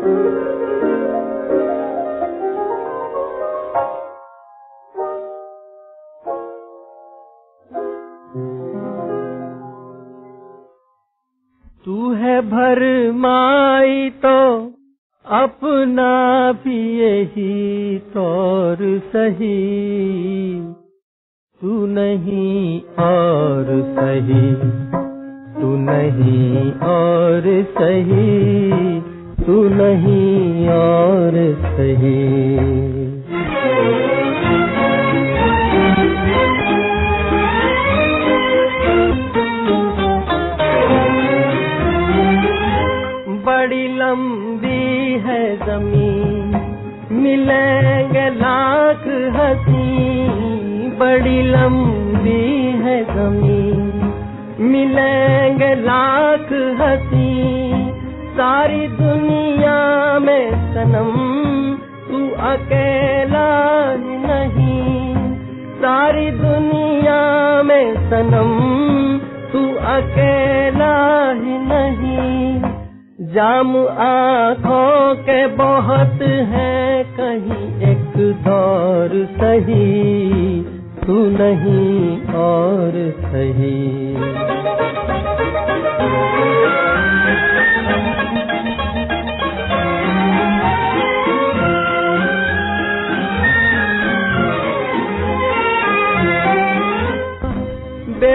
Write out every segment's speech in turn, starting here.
तू है भर माई तो अपना पिए ही तौर सही। तू नहीं और सही, तू नहीं और सही। तू नहीं और सही। बड़ी लंबी है ज़मीन, मिलेंगे लाख हसी बड़ी लंबी है ज़मीन, मिलेंगे लाख हसी सारी दुनिया में सनम, तू अकेला नहीं। सारी दुनिया में सनम, तू अकेला ही नहीं। जाम आँखों के बहुत है, कहीं एक दौर सही, तू नहीं और सही।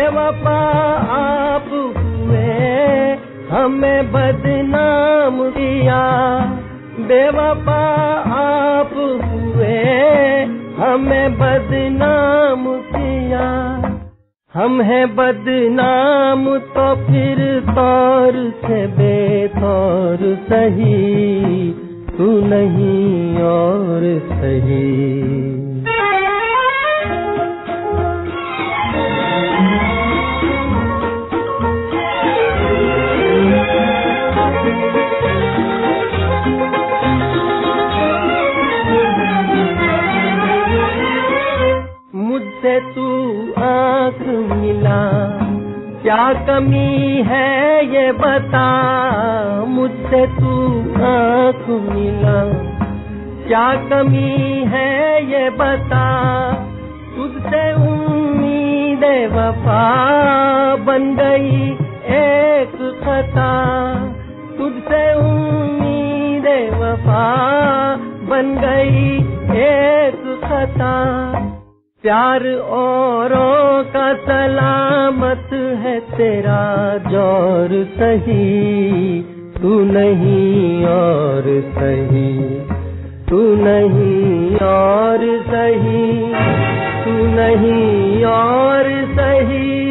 बेवफा आप हुए, हमें बदनाम किया। बेवफा आप हुए, हमें बदनाम किया। हम हैं बदनाम तो फिर तौर से बेतौर सही, तू नहीं और सही। मुझसे तू आँख मिला। क्या कमी है ये बता। मुझसे तू आँख मिला। क्या कमी है ये बता। तुझसे उम्मीद वफा बन गई एक खता। तुझसे उम्मीद वफा बन गई एक खता। प्यार औरों का सलामत है तेरा ज़ोर सही। तू नहीं और सही। तू नहीं और सही। तू नहीं और सही।